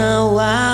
não há